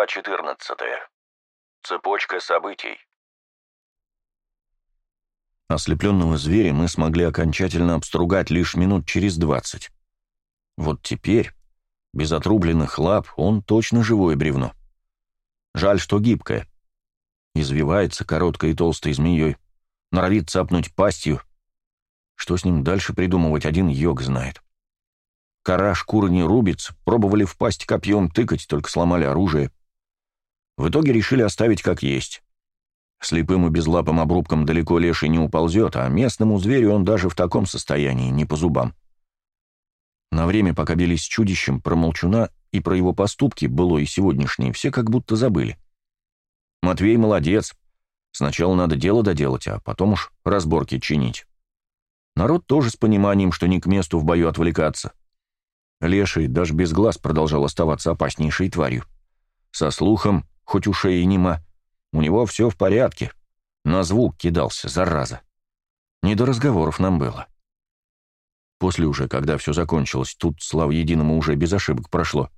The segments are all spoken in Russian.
Глава 14. Цепочка событий. Ослепленного зверя мы смогли окончательно обстругать лишь минут через двадцать. Вот теперь, без отрубленных лап, он точно живое бревно. Жаль, что гибкое. Извивается короткой и толстой змеей, норовит цапнуть пастью. Что с ним дальше придумывать, один йог знает. Кора шкуры не рубится, пробовали впасть копьем тыкать, только сломали оружие. В итоге решили оставить как есть. Слепым и безлапым обрубком далеко леший не уползет, а местному зверю он даже в таком состоянии не по зубам. На время, пока бились с чудищем, про молчуна и про его поступки, было и сегодняшние, все как будто забыли. Матвей молодец. Сначала надо дело доделать, а потом уж разборки чинить. Народ тоже с пониманием, что не к месту в бою отвлекаться. Леший даже без глаз продолжал оставаться опаснейшей тварью. Со слухом, хоть ушей и нема, у него все в порядке. На звук кидался, зараза. Не до разговоров нам было. После уже, когда все закончилось, тут, слава единому, уже без ошибок прошло,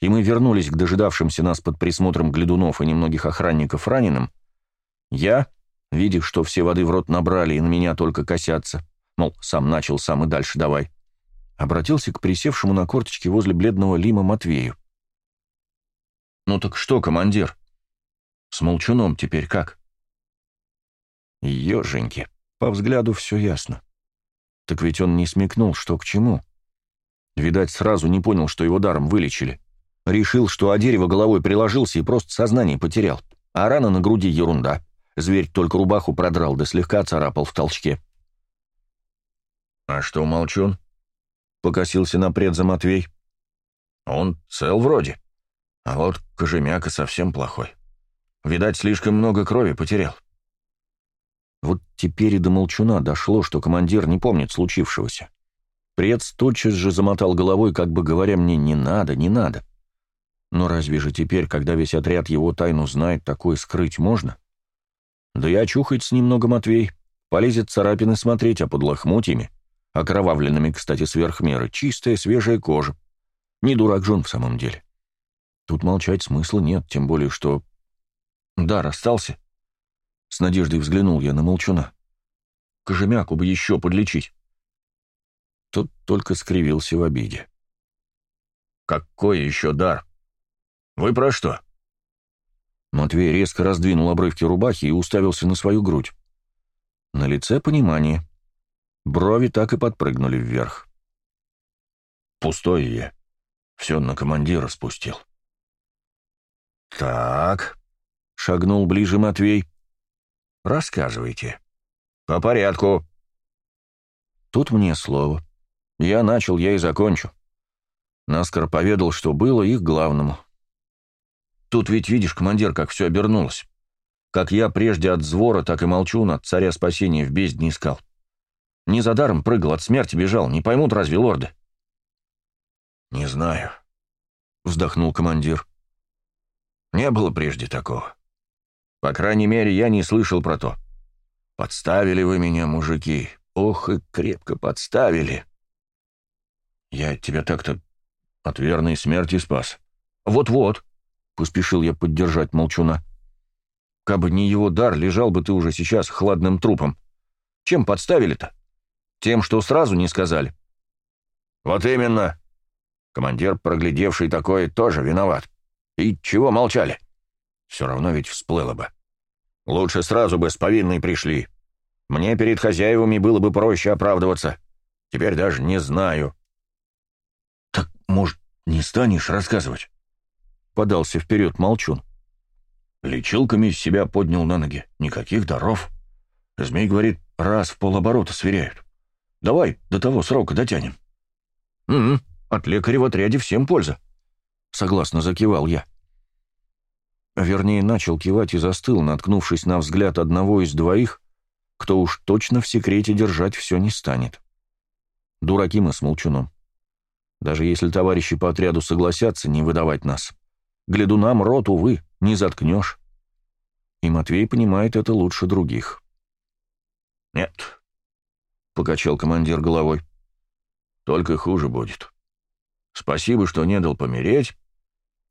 и мы вернулись к дожидавшимся нас под присмотром глядунов и немногих охранников раненым, я, видя, что все воды в рот набрали и на меня только косятся, мол, сам начал, сам и дальше давай, обратился к присевшему на корточке возле бледного Лима Матвею. «Ну так что, командир? С молчуном теперь как?» «Еженьки, по взгляду все ясно. Так ведь он не смекнул, что к чему. Видать, сразу не понял, что его даром вылечили. Решил, что о дерево головой приложился и просто сознание потерял. А рана на груди ерунда. Зверь только рубаху продрал, да слегка царапал в толчке». «А что молчун?» покосился на предза Матвей. «Он цел вроде. А вот Кожемяка совсем плохой. Видать, слишком много крови потерял». Вот теперь и до молчуна дошло, что командир не помнит случившегося. Прец тотчас же замотал головой, как бы говоря мне «не надо, не надо». Но разве же теперь, когда весь отряд его тайну знает, такое скрыть можно? Да и очухается немного Матвей, полезет царапины смотреть, а под лохмотьями окровавленными, кстати, сверх меры, чистая, свежая кожа. Не дурак Джон в самом деле. Тут молчать смысла нет, тем более, что... Да, расстался. С надеждой взглянул я на молчуна. Кожемяку бы еще подлечить. Тот только скривился в обиде. «Какой еще дар? Вы про что?» Матвей резко раздвинул обрывки рубахи и уставился на свою грудь. На лице понимание. Брови так и подпрыгнули вверх. Пустое я. Все на командира спустил. «Так», — шагнул ближе Матвей. «Рассказывайте. По порядку». Тут мне слово. Я начал, я и закончу. Наскоро поведал, что было их главному. Тут ведь видишь, командир, как все обернулось. Как я прежде от звора, так и молчу от царя спасения в бездне искал. Не за даром прыгал, от смерти бежал. Не поймут разве лорды?» «Не знаю», — вздохнул командир. «Не было прежде такого. По крайней мере, я не слышал про то. Подставили вы меня, мужики. Ох, и крепко подставили. Я тебя так-то от верной смерти спас. Вот-вот», — поспешил я поддержать молчуна. «Кабы не его дар, лежал бы ты уже сейчас хладным трупом. Чем подставили-то?» Тем, что сразу не сказали. Вот именно. Командир, проглядевший такое, тоже виноват. И чего молчали? Все равно ведь всплыло бы. Лучше сразу бы с повинной пришли. Мне перед хозяевами было бы проще оправдываться. Теперь даже не знаю. Так, может, не станешь рассказывать? Подался вперед молчун. Лечилками себя поднял на ноги. Никаких даров. Змей говорит, раз в полоборота сверяют. Давай до того срока дотянем». «Угу, от лекаря в отряде всем польза», — согласно закивал я. Вернее, начал кивать и застыл, наткнувшись на взгляд одного из двоих, кто уж точно в секрете держать все не станет. Дураки мы с молчуном. Даже если товарищи по отряду согласятся не выдавать нас. Гляду нам рот, увы, не заткнешь. И Матвей понимает это лучше других. «Нет, покачал командир головой. «Только хуже будет. Спасибо, что не дал помереть,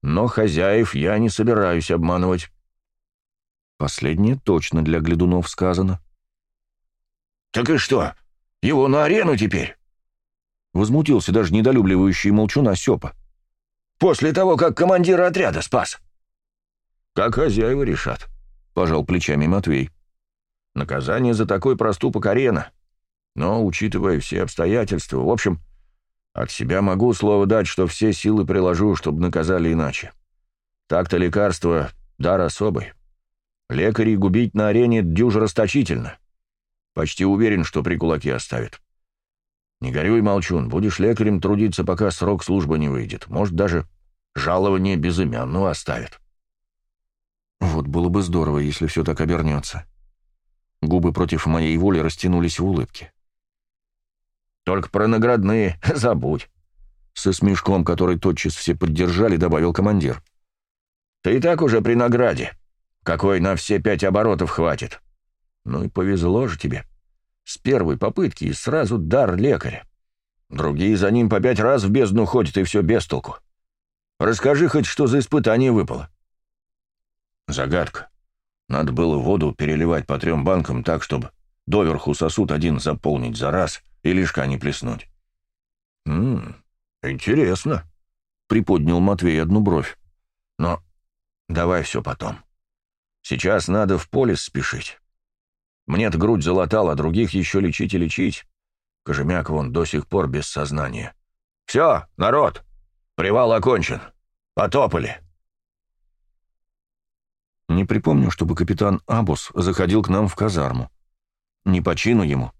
Но хозяев я не собираюсь обманывать. Последнее точно для глядунов сказано. «Так и что, его на арену теперь?» Возмутился даже недолюбливающий молчуна Сёпа. «После того, как командира отряда спас». «Как хозяева решат», — пожал плечами Матвей. «Наказание за такой проступок арена. Но, учитывая все обстоятельства, в общем, от себя могу слово дать, что все силы приложу, чтобы наказали иначе. Так-то лекарство — дар особый. Лекарей губить на арене дюже расточительно. Почти уверен, что при кулаке оставит. Не горюй, молчун, будешь лекарем трудиться, пока срок службы не выйдет. Может, даже жалование безымянного оставит. Вот было бы здорово, если все так обернется. Губы против моей воли растянулись в улыбке. Только про наградные забудь. Со смешком, который тотчас все поддержали, добавил командир. Ты и так уже при награде. Какой на все пять оборотов хватит. Ну и повезло же тебе. С первой попытки и сразу дар лекаря. Другие за ним по пять раз в бездну ходят, и все без толку. Расскажи хоть, что за испытание выпало. Загадка. Надо было воду переливать по трем банкам так, чтобы доверху сосуд один заполнить за раз — и лишка не плеснуть. «М -м, интересно», — приподнял Матвей одну бровь. «Но давай все потом. Сейчас надо в поле спешить. Мне-то грудь залатал, а других еще лечить и лечить. Кожемяк вон до сих пор без сознания. Все, народ, привал окончен. Потопали». Не припомню, чтобы капитан Абус заходил к нам в казарму. Не по чину ему,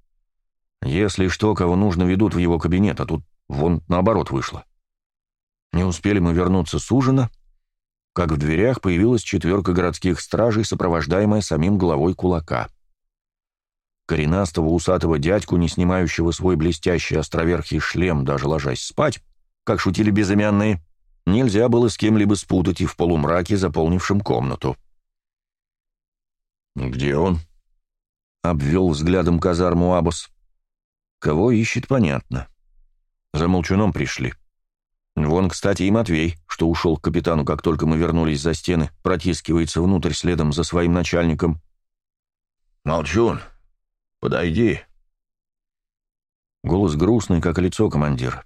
если что, кого нужно, ведут в его кабинет, а тут вон наоборот вышло. Не успели мы вернуться с ужина, как в дверях появилась четверка городских стражей, сопровождаемая самим главой кулака. Коренастого усатого дядьку, не снимающего свой блестящий островерхий шлем, даже ложась спать, как шутили безымянные, нельзя было с кем-либо спутать и в полумраке, заполнившем комнату. «Где он?» — обвел взглядом казарму Абус. Кого ищет, понятно. За молчуном пришли. Вон, кстати, и Матвей, что ушел к капитану, как только мы вернулись за стены, протискивается внутрь следом за своим начальником. «Молчун, подойди». Голос грустный, как лицо командира.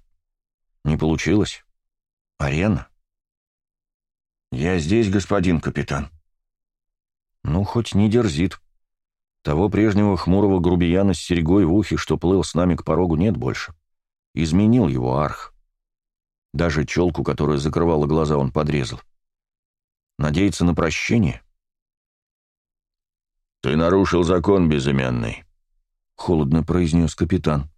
«Не получилось? Арена?» «Я здесь, господин капитан». «Ну, хоть не дерзит. Того прежнего хмурого грубияна с серьгой в ухе, что плыл с нами к порогу, нет больше. Изменил его арх. Даже челку, которая закрывала глаза, он подрезал. Надеяться на прощение? «Ты нарушил закон, безымянный», — холодно произнес капитан.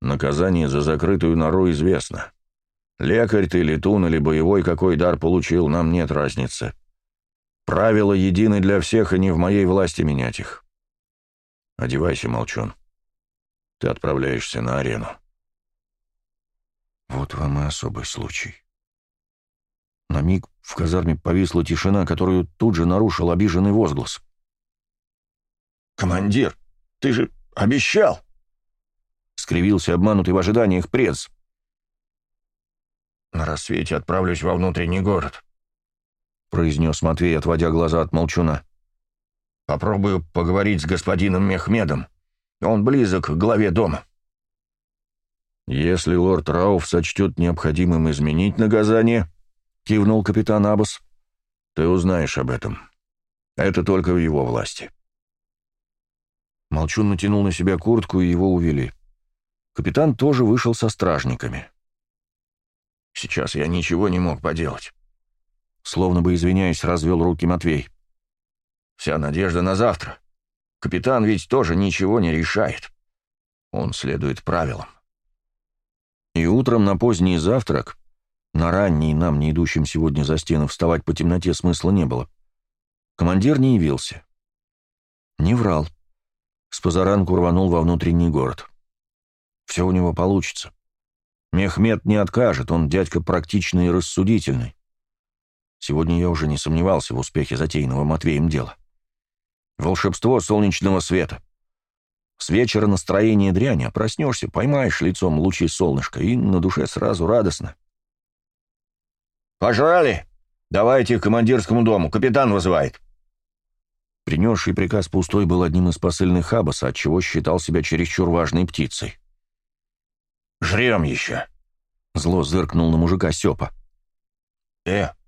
«Наказание за закрытую нору известно. Лекарь ты, летун или боевой какой дар получил, нам нет разницы. Правила едины для всех, и не в моей власти менять их. Одевайся, молчун. Ты отправляешься на арену. Вот вам и особый случай. На миг в казарме повисла тишина, которую тут же нарушил обиженный возглас. «Командир, ты же обещал!» — скривился обманутый в ожиданиях пресс. «На рассвете отправлюсь во внутренний город произнес Матвей, отводя глаза от молчуна. «Попробую поговорить с господином Мехмедом. Он близок к главе дома». «Если лорд Рауф сочтет необходимым изменить наказание», — кивнул капитан Абас, — «ты узнаешь об этом. Это только в его власти». Молчун натянул на себя куртку, и его увели. Капитан тоже вышел со стражниками. «Сейчас я ничего не мог поделать. Словно бы извиняясь, развел руки Матвей. «Вся надежда на завтра. Капитан ведь тоже ничего не решает. Он следует правилам». И утром на поздний завтрак, на ранний нам, не идущим сегодня за стену, вставать по темноте смысла не было, командир не явился. Не врал. С позаранку рванул во внутренний город. Все у него получится. Мехмед не откажет, он дядька практичный и рассудительный. Сегодня я уже не сомневался в успехе затеянного Матвеем дела. Волшебство солнечного света. С вечера настроение дрянь, а проснешься, поймаешь лицом лучи солнышка, и на душе сразу радостно. «Пожрали? Давайте к командирскому дому, капитан вызывает». Принесший приказ пустой был одним из посыльных Аббаса, отчего считал себя чересчур важной птицей. «Жрем еще!» — зло зыркнул на мужика Сёпа. «Э!» —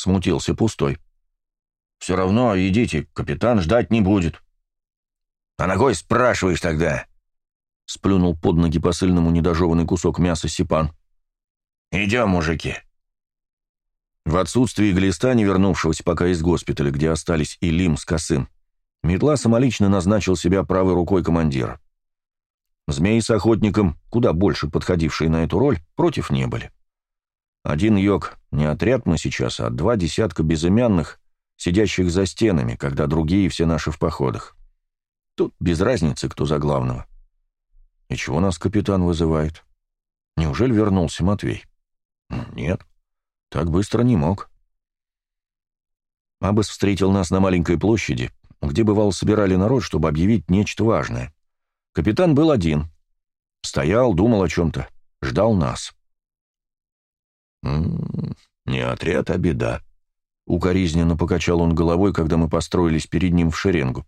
смутился пустой. «Все равно идите, капитан ждать не будет». «А ногой спрашиваешь тогда?» — сплюнул под ноги посыльному недожеванный кусок мяса Сипан. «Идем, мужики!» В отсутствие глиста, не вернувшегося пока из госпиталя, где остались и Лим с Косым, Метла самолично назначил себя правой рукой командира. Змеи с охотником, куда больше подходившие на эту роль, против не были. Один йог, не отряд мы сейчас, а два десятка безымянных, сидящих за стенами, когда другие все наши в походах. Тут без разницы, кто за главного. И чего нас капитан вызывает? Неужели вернулся Матвей? Нет, так быстро не мог. Абас встретил нас на маленькой площади, где, бывало, собирали народ, чтобы объявить нечто важное. Капитан был один. Стоял, думал о чем-то, ждал нас. «М -м -м, «Не отряд, а беда», — укоризненно покачал он головой, когда мы построились перед ним в шеренгу.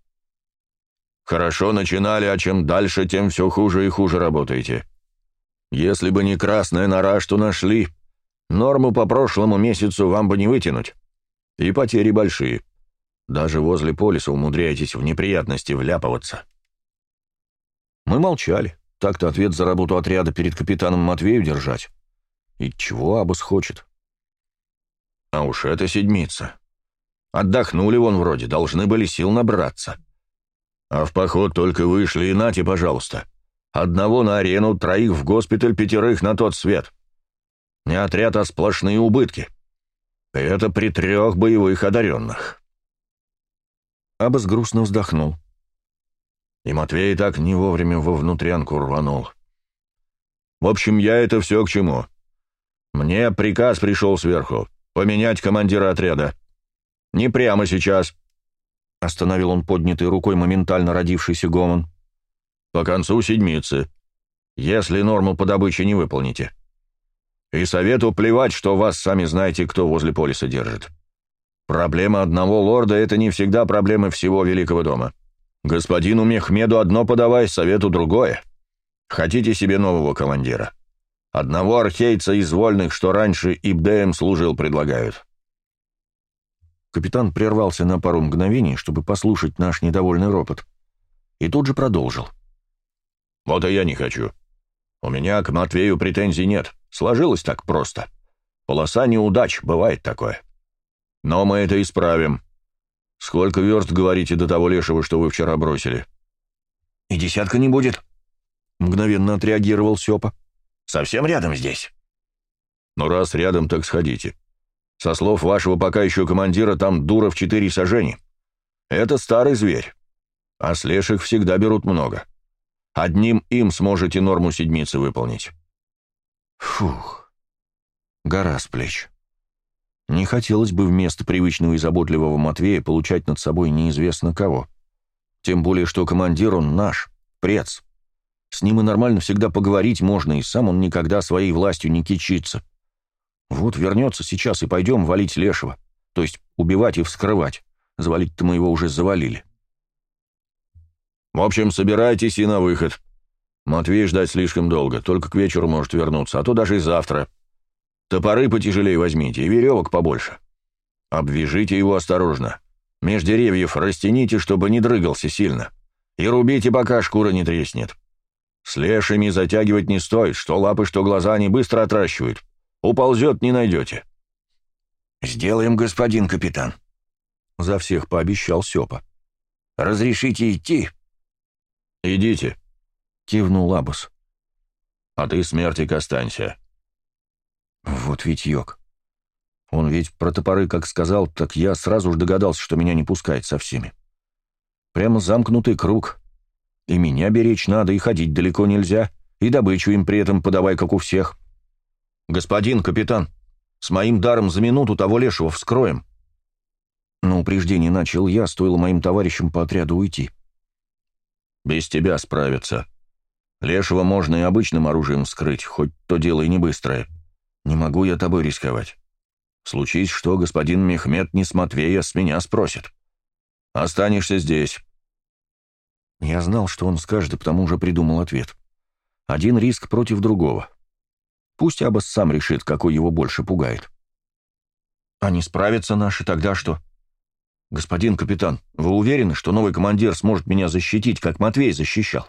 «Хорошо начинали, а чем дальше, тем все хуже и хуже работаете. Если бы не красная нора, что нашли, норму по прошлому месяцу вам бы не вытянуть. И потери большие. Даже возле полиса умудряетесь в неприятности вляпываться». Мы молчали. Так-то ответ за работу отряда перед капитаном Матвею держать. И чего Абус хочет? А уж это седмица. Отдохнули вон вроде, должны были сил набраться. А в поход только вышли, и нате, пожалуйста. Одного на арену, троих в госпиталь, пятерых на тот свет. Не отряд, а сплошные убытки. Это при трех боевых одаренных. Абас грустно вздохнул. И Матвей так не вовремя во внутрянку рванул. В общем, я это все к чему. Мне приказ пришел сверху — поменять командира отряда. Не прямо сейчас. Остановил он поднятой рукой моментально родившийся гомон. По концу седмицы. Если норму по добыче не выполните. И совету плевать, что вас сами знаете, кто возле полиса держит. Проблема одного лорда — это не всегда проблемы всего Великого дома. Господину Мехмеду одно подавай, совету другое. Хотите себе нового командира? Одного архейца из вольных, что раньше Ибдеем служил, предлагают. Капитан прервался на пару мгновений, чтобы послушать наш недовольный ропот, и тут же продолжил. «Вот и я не хочу. У меня к Матвею претензий нет. Сложилось так просто. Полоса неудач, бывает такое. Но мы это исправим. «Сколько верст, говорите, до того лешего, что вы вчера бросили?» «И десятка не будет», — мгновенно отреагировал Сёпа. «Совсем рядом здесь». «Ну, раз рядом, так сходите. Со слов вашего пока еще командира, там дура в четыре сажени. Это старый зверь. А с леших всегда берут много. Одним им сможете норму седмицы выполнить». Фух, гора с плеч. Не хотелось бы вместо привычного и заботливого Матвея получать над собой неизвестно кого. Тем более, что командир он наш, прец. С ним и нормально всегда поговорить можно, и сам он никогда своей властью не кичится. Вот вернется сейчас и пойдем валить Лешего, то есть убивать и вскрывать. Завалить-то мы его уже завалили. В общем, собирайтесь и на выход. Матвей ждать слишком долго, только к вечеру может вернуться, а то даже и завтра. Топоры потяжелее возьмите и веревок побольше. Обвяжите его осторожно. Меж деревьев растяните, чтобы не дрыгался сильно. И рубите, пока шкура не треснет. С лешими затягивать не стоит, что лапы, что глаза они быстро отращивают. Уползет, не найдете. «Сделаем, господин капитан», — за всех пообещал Сёпа. «Разрешите идти?» «Идите», — кивнул Абус. «А ты, смертик, останься. Вот ведь йог. Он ведь про топоры как сказал, так я сразу же догадался, что меня не пускает со всеми. Прямо замкнутый круг. И меня беречь надо, и ходить далеко нельзя, и добычу им при этом подавай, как у всех. Господин капитан, с моим даром за минуту того лешего вскроем. Но упреждение начал я, стоило моим товарищам по отряду уйти. Без тебя справятся. Лешего можно и обычным оружием вскрыть, хоть то дело и не быстрое. Не могу я тобой рисковать. Случись что, господин Мехмед Несматвея с меня спросит. Останешься здесь». Я знал, что он скажет, и потому уже придумал ответ. Один риск против другого. Пусть Аббас сам решит, какой его больше пугает. А не справятся наши тогда что? Господин капитан, вы уверены, что новый командир сможет меня защитить, как Матвей защищал?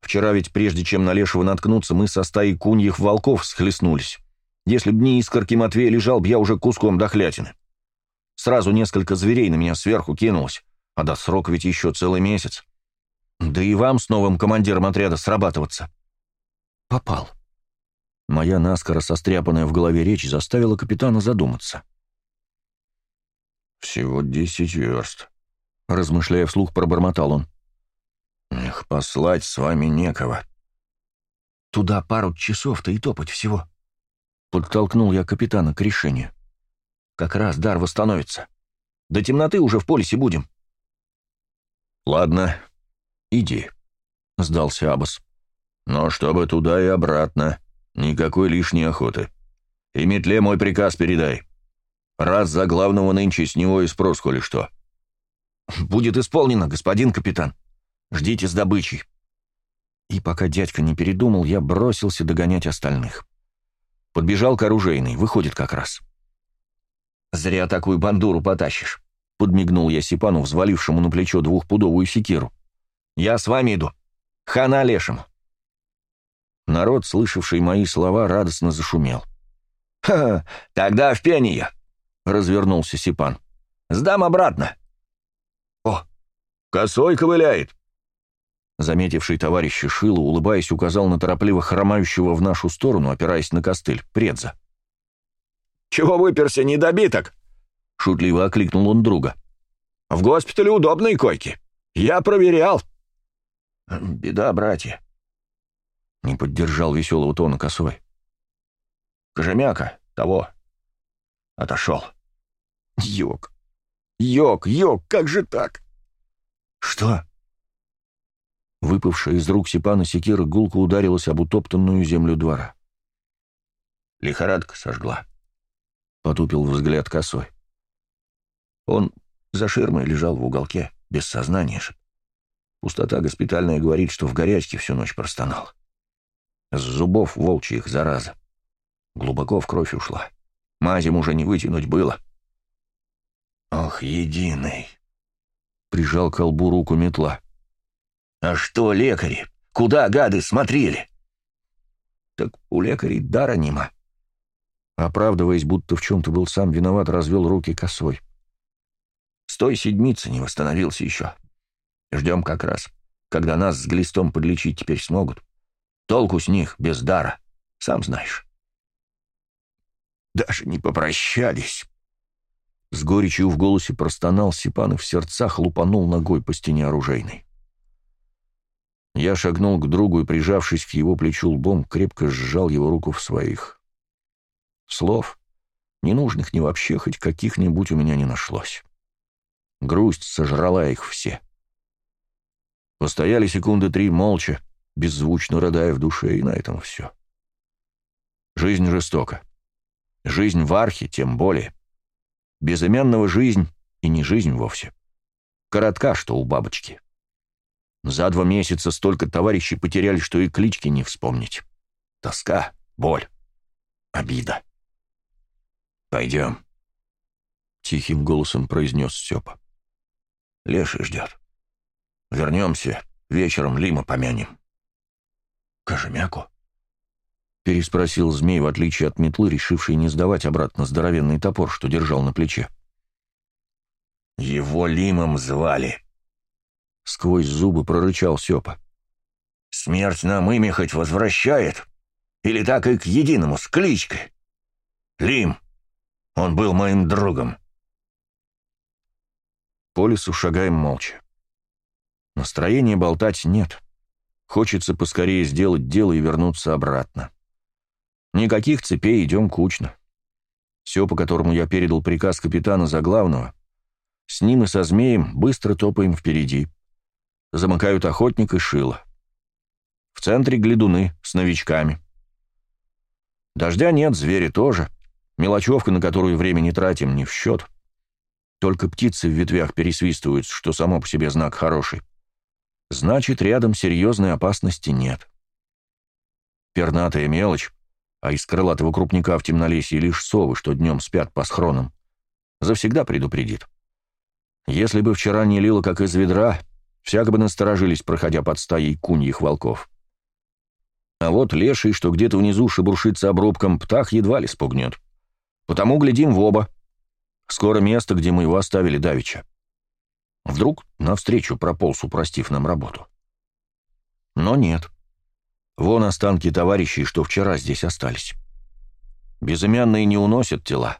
Вчера ведь, прежде чем на Лешего наткнуться, мы со стаей куньих волков схлестнулись. Если б не искорки Матвея лежал, б я уже куском дохлятины. Сразу несколько зверей на меня сверху кинулось, а до срока ведь еще целый месяц. Да и вам с новым командиром отряда срабатываться. Попал. Моя наскоро состряпанная в голове речь заставила капитана задуматься. «Всего десять верст», — размышляя вслух, пробормотал он. «Эх, послать с вами некого». «Туда пару часов-то и топать всего», — подтолкнул я капитана к решению. «Как раз дар восстановится. До темноты уже в полисе будем». «Ладно, иди», — сдался Абас. «Но чтобы туда и обратно, никакой лишней охоты. И метле мой приказ передай. Раз за главного нынче с него и спрос, коли что». «Будет исполнено, господин капитан. Ждите с добычей». И пока дядька не передумал, я бросился догонять остальных. Подбежал к оружейной, выходит как раз. «Зря такую бандуру потащишь», — подмигнул я Сипану, взвалившему на плечо двухпудовую секиру. Я с вами иду. Хана лешему». Народ, слышавший мои слова, радостно зашумел. «Ха, тогда в пение!» — развернулся Сипан. «Сдам обратно!» «О, косой ковыляет!» Заметивший товарища Шилу, улыбаясь, указал на торопливо хромающего в нашу сторону, опираясь на костыль, предза. «Чего выперся, недобиток?» — шутливо окликнул он друга. «В госпитале удобные койки. Я проверял». «Беда, братья!» Не поддержал веселого тона косой. «Кожемяка, того, отошел. Йог! Йог, йог, как же так?» «Что?» Выпавшая из рук Сипана секира гулко ударилась об утоптанную землю двора. Лихорадка сожгла. Потупил взгляд косой. Он за ширмой лежал в уголке, без сознания же. Пустота госпитальная говорит, что в горячке всю ночь простонал. С зубов волчьих, зараза. Глубоко в кровь ушла. Мазем уже не вытянуть было. Ох, единый. Прижал к колбу руку метла. А что, лекари? Куда гады смотрели? Так у лекарей дара нема. Оправдываясь, будто в чем-то был сам виноват, развел руки косой. С той седмицы не восстановился еще. Ждем как раз, когда нас с глистом подлечить теперь смогут. Толку с них без дара, сам знаешь. Даже не попрощались. С горечью в голосе простонал Сипан и в сердцах лупанул ногой по стене оружейной. Я шагнул к другу и, прижавшись к его плечу лбом, крепко сжал его руку в своих. Слов, ненужных ни вообще, хоть каких-нибудь у меня не нашлось. Грусть сожрала их все. Постояли секунды три молча, беззвучно рыдая в душе, и на этом все. Жизнь жестока. Жизнь в архе тем более. Безымянного жизнь и не жизнь вовсе. Коротка, что у бабочки. За два месяца столько товарищей потеряли, что и клички не вспомнить. Тоска, боль, обида. «Пойдем», — тихим голосом произнес Степа. «Леший ждет». Вернемся, вечером Лима помянем». «Кожемяку?» — переспросил змей, в отличие от метлы, решивший не сдавать обратно здоровенный топор, что держал на плече. «Его Лимом звали», — сквозь зубы прорычал Сёпа. «Смерть нам имя хоть возвращает, или так и к единому, с кличкой. Лим, он был моим другом». По лесу шагаем молча. Настроения болтать нет. Хочется поскорее сделать дело и вернуться обратно. Никаких цепей, идем кучно. Все, по которому я передал приказ капитана за главного, с ним и со змеем быстро топаем впереди. Замыкают охотник и шило. В центре глядуны с новичками. Дождя нет, звери тоже. Мелочевка, на которую время не тратим, не в счет. Только птицы в ветвях пересвистывают, что само по себе знак хороший. Значит, рядом серьезной опасности нет. Пернатая мелочь, а из крылатого крупника в темнолесье лишь совы, что днем спят по схронам, завсегда предупредит. Если бы вчера не лило, как из ведра, всяко бы насторожились, проходя под стаей куньих волков. А вот леший, что где-то внизу шебуршится обрубком, птах едва ли спугнет. Потому глядим в оба. Скоро место, где мы его оставили давеча. Вдруг навстречу прополз, упростив нам работу. Но нет. Вон останки товарищей, что вчера здесь остались. Безымянные не уносят тела.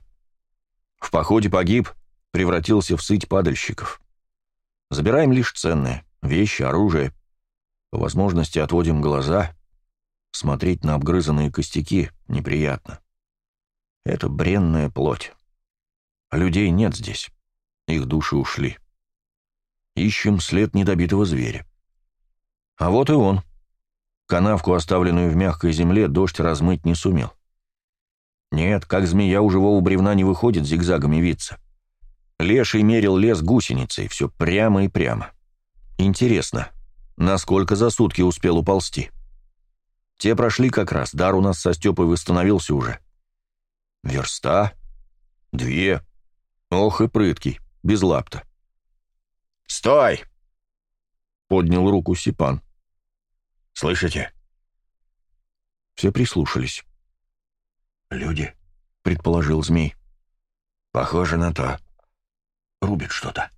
В походе погиб, превратился в сыть падальщиков. Забираем лишь ценное — вещи, оружие. По возможности отводим глаза. Смотреть на обгрызанные костяки неприятно. Это бренная плоть. Людей нет здесь. Их души ушли. Ищем след недобитого зверя. А вот и он. Канавку, оставленную в мягкой земле, дождь размыть не сумел. Нет, как змея у живого бревна не выходит зигзагами виться. Леший мерил лес гусеницей, все прямо и прямо. Интересно, насколько за сутки успел уползти? Те прошли как раз, дар у нас со Степой восстановился уже. Верста? Две. Ох и прыткий, без лапта. «Стой!» — поднял руку Сипан. «Слышите?» Все прислушались. «Люди», — предположил змей. «Похоже на то. Рубит что-то».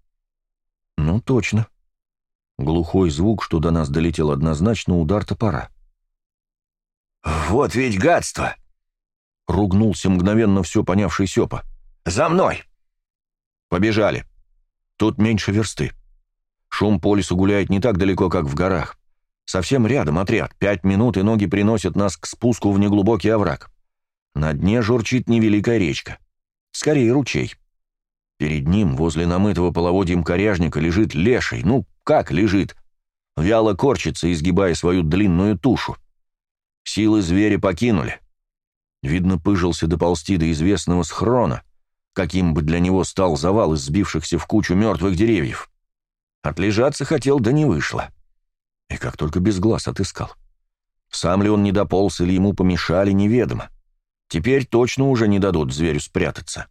«Ну, точно». Глухой звук, что до нас долетел однозначно, удар топора. «Вот ведь гадство!» — ругнулся мгновенно все понявший Сёпа. «За мной!» «Побежали. Тут меньше версты. Шум по лесу гуляет не так далеко, как в горах. Совсем рядом отряд. Пять минут, и ноги приносят нас к спуску в неглубокий овраг. На дне журчит невеликая речка. Скорее, ручей. Перед ним, возле намытого половодьем коряжника, лежит леший. Ну, как лежит? Вяло корчится, изгибая свою длинную тушу. Силы зверя покинули. Видно, пыжился доползти до известного схрона, каким бы для него стал завал из сбившихся в кучу мертвых деревьев. Отлежаться хотел, да не вышло. И как только без глаз отыскал. Сам ли он не дополз или ему помешали, неведомо. Теперь точно уже не дадут зверю спрятаться.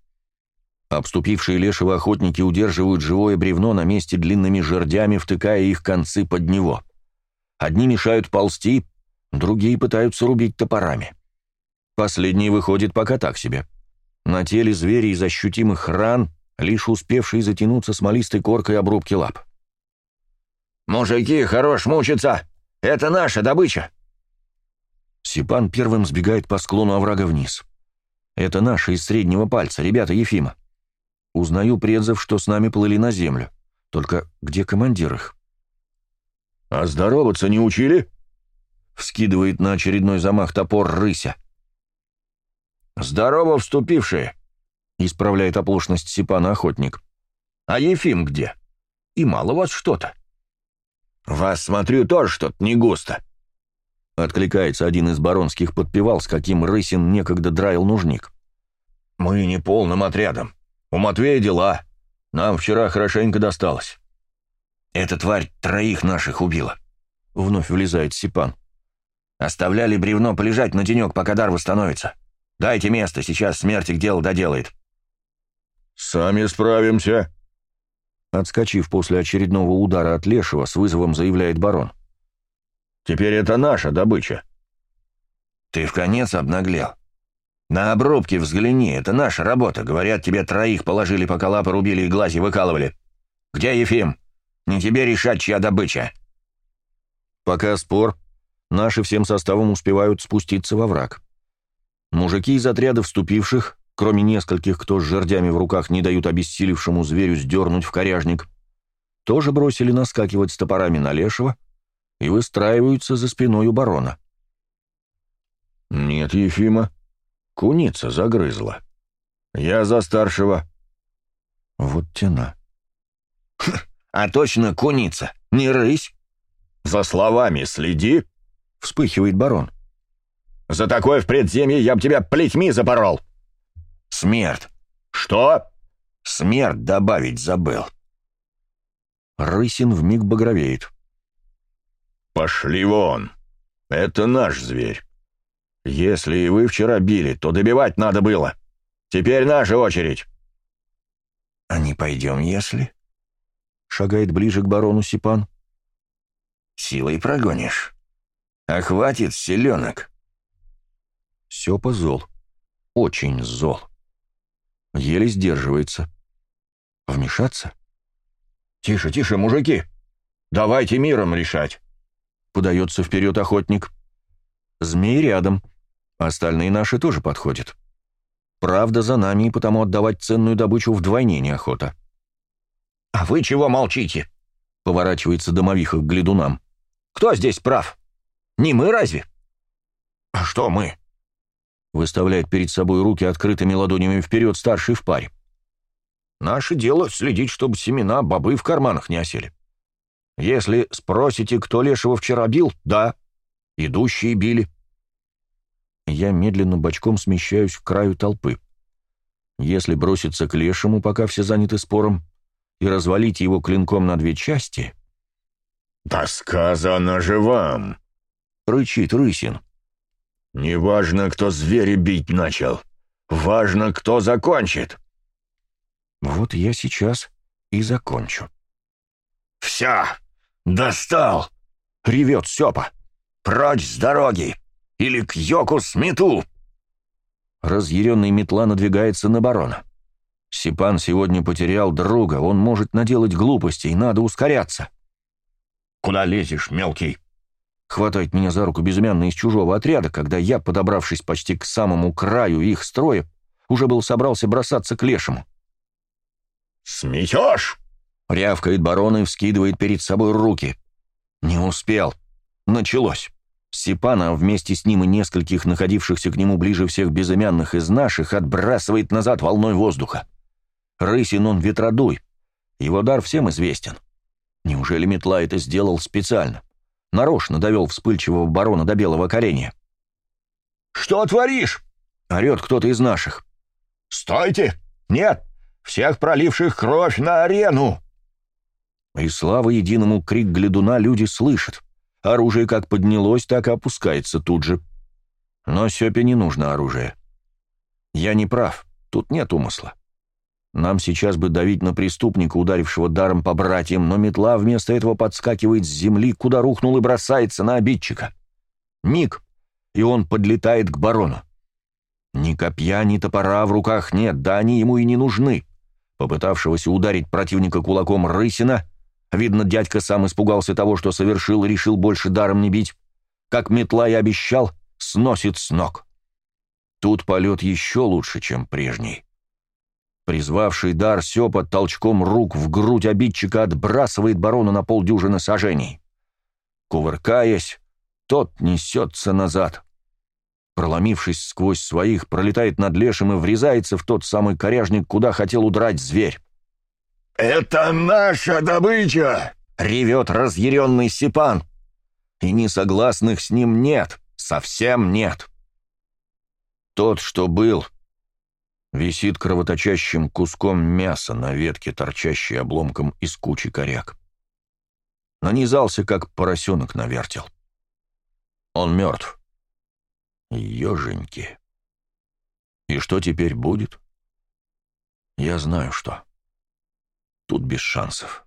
Обступившие лешего охотники удерживают живое бревно на месте длинными жердями, втыкая их концы под него. Одни мешают ползти, другие пытаются рубить топорами. Последний выходит пока так себе. На теле зверя из ощутимых ран, лишь успевший затянуться смолистой коркой обрубки лап. «Мужики, хорош мучиться! Это наша добыча!» Сипан первым сбегает по склону оврага вниз. Это наши из среднего пальца, ребята Ефима. Узнаю предзов, что с нами плыли на землю. Только где командир их? «А здороваться не учили?» Вскидывает на очередной замах топор рыся. «Здорово, вступившие!» Исправляет оплошность Сипана охотник. «А Ефим где? И мало вас что-то?» «Вас, смотрю, тоже что-то не густо», Откликается один из баронских подпевал, с каким Рысин некогда драил нужник. «Мы не полным отрядом. У Матвея дела. Нам вчера хорошенько досталось». «Эта тварь троих наших убила», — вновь влезает Сипан. «Оставляли бревно полежать на денек, пока дар восстановится. Дайте место, сейчас смертик дело доделает». «Сами справимся», Отскочив после очередного удара от Лешего, с вызовом заявляет барон. Теперь это наша добыча». «Ты в конец обнаглел. На обрубки взгляни, это наша работа. Говорят, тебе троих положили, пока лапы рубили и глази выкалывали. Где Ефим? Не тебе решать, чья добыча». «Пока спор. Наши всем составом успевают спуститься во враг. Мужики из отряда вступивших, кроме нескольких, кто с жердями в руках не дают обессилевшему зверю сдернуть в коряжник, тоже бросили наскакивать с топорами на Лешего, и выстраиваются за спиной у барона. «Нет, Ефима, куница загрызла. Я за старшего». «Вот тена». «А точно куница, не рысь?» «За словами следи», — вспыхивает барон. «За такое в предземье я б тебя плетьми запорол!» Смерть. Что? Смерть добавить забыл. Рысин вмиг багровеет. Пошли вон. Это наш зверь. Если и вы вчера били, то добивать надо было. Теперь наша очередь. А не пойдем, если? Шагает ближе к барону Сипан. Силой прогонишь. А хватит селенок. Сёпа зол. Очень зол. Еле сдерживается. Вмешаться? «Тише, тише, мужики! Давайте миром решать!» Подается вперед охотник. Змей рядом. Остальные наши тоже подходят. Правда за нами, и потому отдавать ценную добычу вдвойне неохота. «А вы чего молчите?» — поворачивается домовиха к глядунам. «Кто здесь прав? Не мы разве?» «А что мы?» — выставляет перед собой руки открытыми ладонями вперед старший в паре. «Наше дело следить, чтобы семена бобы в карманах не осели. Если спросите, кто лешего вчера бил, да, идущие били». Я медленно бочком смещаюсь к краю толпы. Если броситься к лешему, пока все заняты спором, и развалить его клинком на две части... «Да сказано же вам!» — рычит Рысин. «Неважно, кто зверя бить начал. Важно, кто закончит». Вот я сейчас и закончу. «Все! Достал!» — ревет Сёпа. «Прочь с дороги! Или к Йоку смету!» Разъяренный метла надвигается на барона. Сипан сегодня потерял друга, он может наделать глупостей, надо ускоряться. «Куда лезешь, мелкий?» Хватает меня за руку безымянный из чужого отряда, когда я, подобравшись почти к самому краю их строя, уже был собрался бросаться к лешему. «Сметешь?» — рявкает барон и вскидывает перед собой руки. Не успел. Началось. Сипана вместе с ним и нескольких находившихся к нему ближе всех безымянных из наших отбрасывает назад волной воздуха. Рысин он ветродуй. Его дар всем известен. Неужели метла это сделал специально? Нарочно довел вспыльчивого барона до белого коленя. «Что творишь?» — орет кто-то из наших. «Стойте! Нет! Всех проливших кровь на арену!» И слава единому крик глядуна люди слышат. Оружие как поднялось, так и опускается тут же. Но Сёпе не нужно оружие. Я не прав, тут нет умысла. Нам сейчас бы давить на преступника, ударившего даром по братьям, но метла вместо этого подскакивает с земли, куда рухнул и бросается на обидчика. Миг, и он подлетает к барону. Ни копья, ни топора в руках нет, да они ему и не нужны. Попытавшегося ударить противника кулаком Рысина, видно, дядька сам испугался того, что совершил, и решил больше даром не бить, как метла и обещал, сносит с ног. Тут полет еще лучше, чем прежний. Призвавший дар Сёпа толчком рук в грудь обидчика отбрасывает барона на полдюжины сажений. Кувыркаясь, тот несется назад. Проломившись сквозь своих, пролетает над лешим и врезается в тот самый коряжник, куда хотел удрать зверь. «Это наша добыча!» — ревет разъяренный Сипан. И несогласных с ним нет, совсем нет. Тот, что был, висит кровоточащим куском мяса на ветке, торчащей обломком из кучи коряк. Нанизался, как поросенок на вертел. Он мертв. Еженьки. И что теперь будет? Я знаю, что. Тут без шансов.